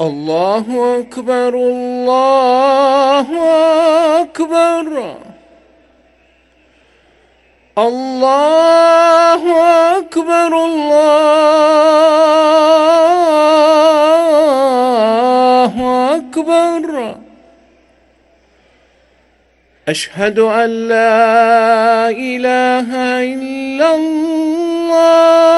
الله أكبر الله أكبر الله أكبر الله أكبر أشهد أن لا إله إلا الله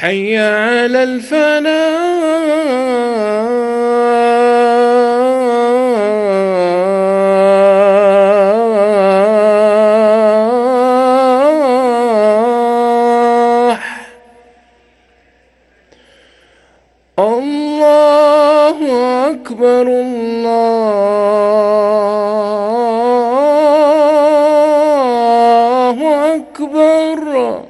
حي على الفلاح الله أكبر الله أكبر.